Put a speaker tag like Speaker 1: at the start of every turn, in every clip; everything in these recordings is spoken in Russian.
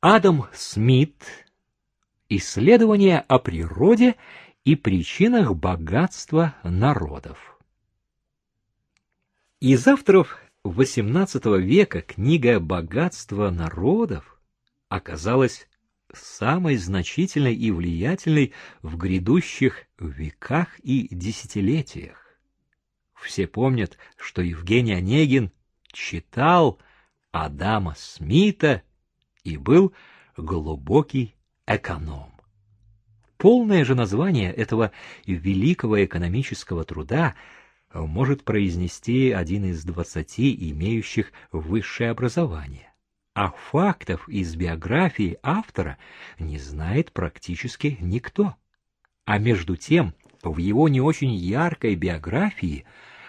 Speaker 1: Адам Смит. Исследование о природе и причинах богатства народов. Из авторов XVIII века книга «Богатство народов» оказалась самой значительной и влиятельной в грядущих веках и десятилетиях. Все помнят, что Евгений Онегин читал Адама Смита и был глубокий эконом. Полное же название этого великого экономического труда может произнести один из двадцати имеющих высшее образование а фактов из биографии автора не знает практически никто. А между тем, в его не очень яркой биографии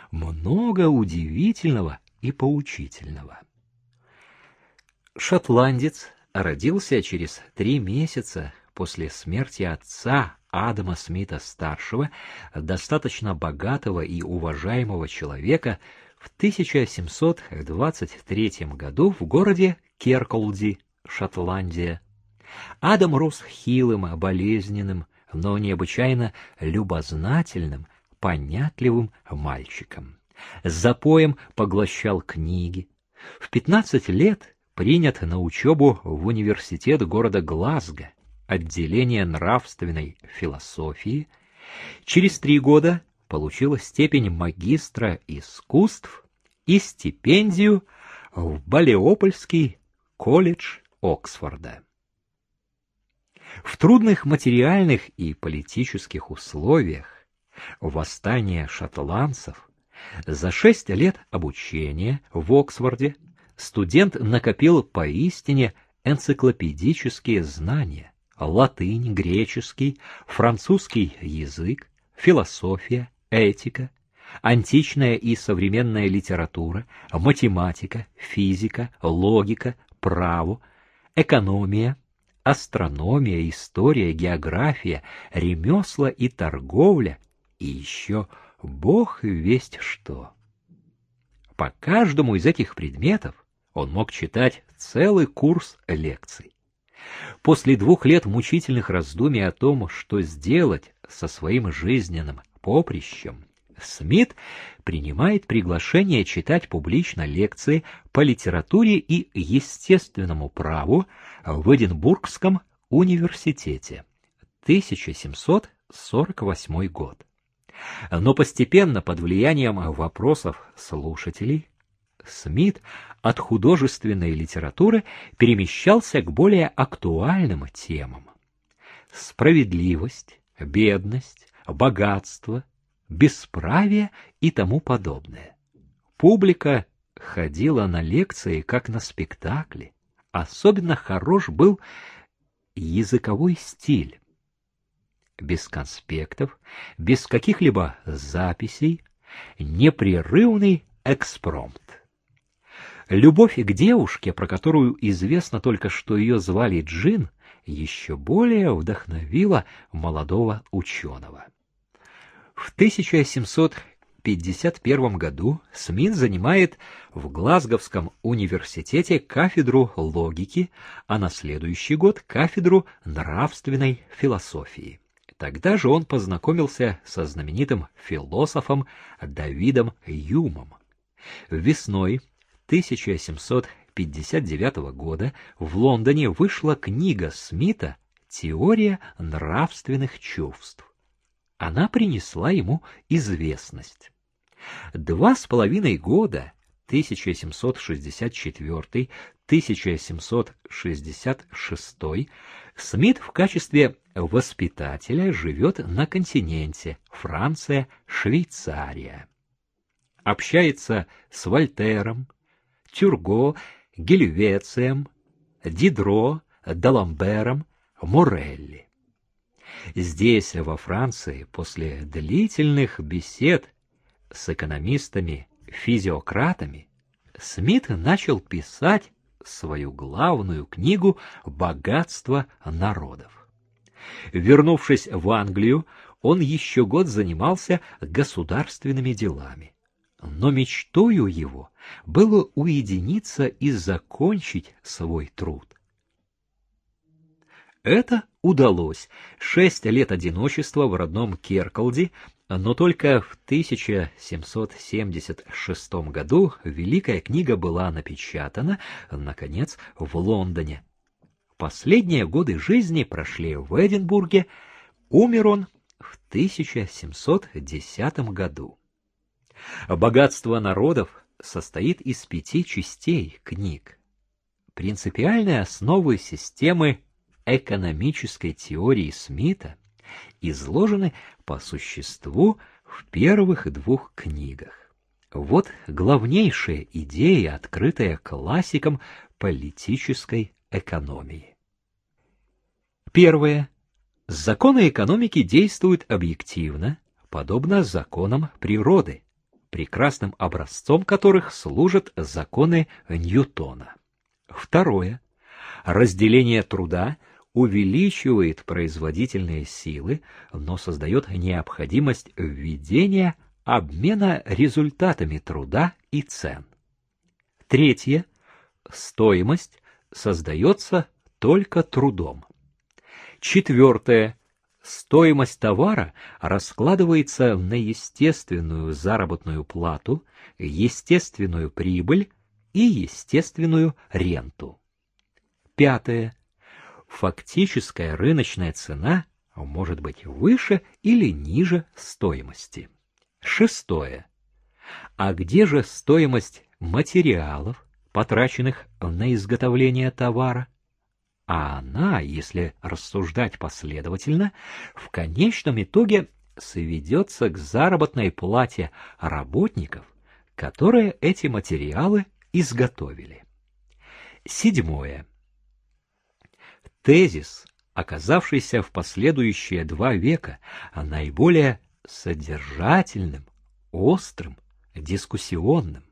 Speaker 1: много удивительного и поучительного. Шотландец родился через три месяца после смерти отца Адама Смита-старшего, достаточно богатого и уважаемого человека, в 1723 году в городе Керколди, Шотландия. Адам рос хилым, болезненным, но необычайно любознательным, понятливым мальчиком. Запоем поглощал книги. В пятнадцать лет принят на учебу в университет города Глазго, отделение нравственной философии. Через три года получил степень магистра искусств и стипендию в Балеопольский колледж Оксфорда. В трудных материальных и политических условиях восстание шотландцев за шесть лет обучения в Оксфорде студент накопил поистине энциклопедические знания латынь, греческий, французский язык, философия, этика, античная и современная литература, математика, физика, логика, право, экономия, астрономия, история, география, ремесла и торговля, и еще бог весть что. По каждому из этих предметов он мог читать целый курс лекций. После двух лет мучительных раздумий о том, что сделать со своим жизненным поприщем, Смит принимает приглашение читать публично лекции по литературе и естественному праву в Эдинбургском университете. 1748 год. Но постепенно под влиянием вопросов слушателей Смит от художественной литературы перемещался к более актуальным темам. Справедливость, бедность, богатство, бесправие и тому подобное. Публика ходила на лекции, как на спектакли. Особенно хорош был языковой стиль. Без конспектов, без каких-либо записей, непрерывный экспромт. Любовь к девушке, про которую известно только, что ее звали Джин, еще более вдохновила молодого ученого. В 1751 году Смит занимает в Глазговском университете кафедру логики, а на следующий год кафедру нравственной философии. Тогда же он познакомился со знаменитым философом Давидом Юмом. Весной 1759 года в Лондоне вышла книга Смита «Теория нравственных чувств» она принесла ему известность. Два с половиной года 1764-1766 Смит в качестве воспитателя живет на континенте Франция, Швейцария. Общается с Вольтером, Тюрго, Гельвецием, Дидро, Даламбером, Морелли. Здесь, во Франции, после длительных бесед с экономистами-физиократами, Смит начал писать свою главную книгу «Богатство народов». Вернувшись в Англию, он еще год занимался государственными делами. Но мечтою его было уединиться и закончить свой труд. Это удалось. Шесть лет одиночества в родном Керкалде, но только в 1776 году Великая книга была напечатана, наконец, в Лондоне. Последние годы жизни прошли в Эдинбурге, умер он в 1710 году. Богатство народов состоит из пяти частей книг. Принципиальные основы системы экономической теории Смита изложены по существу в первых двух книгах. Вот главнейшая идея, открытая классиком политической экономии. Первое. Законы экономики действуют объективно, подобно законам природы, прекрасным образцом которых служат законы Ньютона. Второе. Разделение труда увеличивает производительные силы, но создает необходимость введения обмена результатами труда и цен. Третье. Стоимость создается только трудом. Четвертое. Стоимость товара раскладывается на естественную заработную плату, естественную прибыль и естественную ренту. Пятое. Фактическая рыночная цена может быть выше или ниже стоимости. Шестое. А где же стоимость материалов, потраченных на изготовление товара? А она, если рассуждать последовательно, в конечном итоге сведется к заработной плате работников, которые эти материалы изготовили. Седьмое. Тезис, оказавшийся в последующие два века наиболее содержательным, острым, дискуссионным.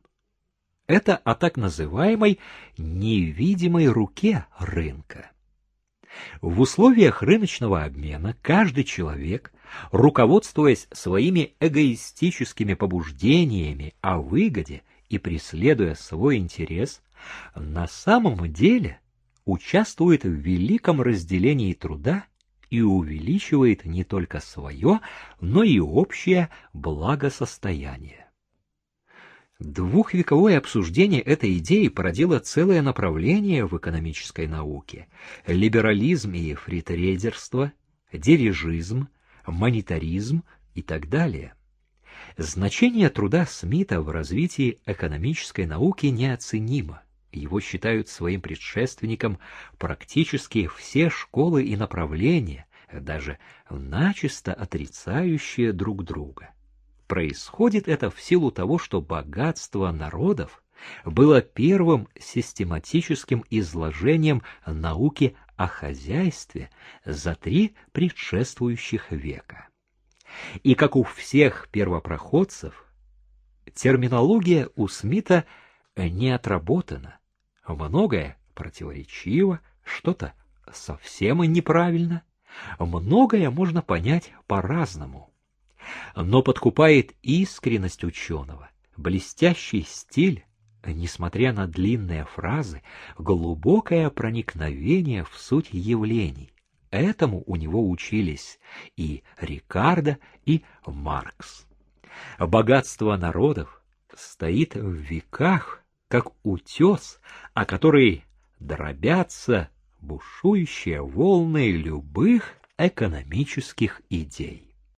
Speaker 1: Это о так называемой невидимой руке рынка. В условиях рыночного обмена каждый человек, руководствуясь своими эгоистическими побуждениями о выгоде и преследуя свой интерес, на самом деле участвует в великом разделении труда и увеличивает не только свое, но и общее благосостояние. Двухвековое обсуждение этой идеи породило целое направление в экономической науке – либерализм и фритрейдерство, дирижизм, монетаризм и так далее. Значение труда Смита в развитии экономической науки неоценимо. Его считают своим предшественником практически все школы и направления, даже начисто отрицающие друг друга. Происходит это в силу того, что богатство народов было первым систематическим изложением науки о хозяйстве за три предшествующих века. И как у всех первопроходцев, терминология у Смита не отработана, многое противоречиво, что-то совсем неправильно, многое можно понять по-разному но подкупает искренность ученого, блестящий стиль, несмотря на длинные фразы, глубокое проникновение в суть явлений. Этому у него учились и Рикардо, и Маркс. Богатство народов стоит в веках, как утес, о который дробятся бушующие волны любых экономических идей.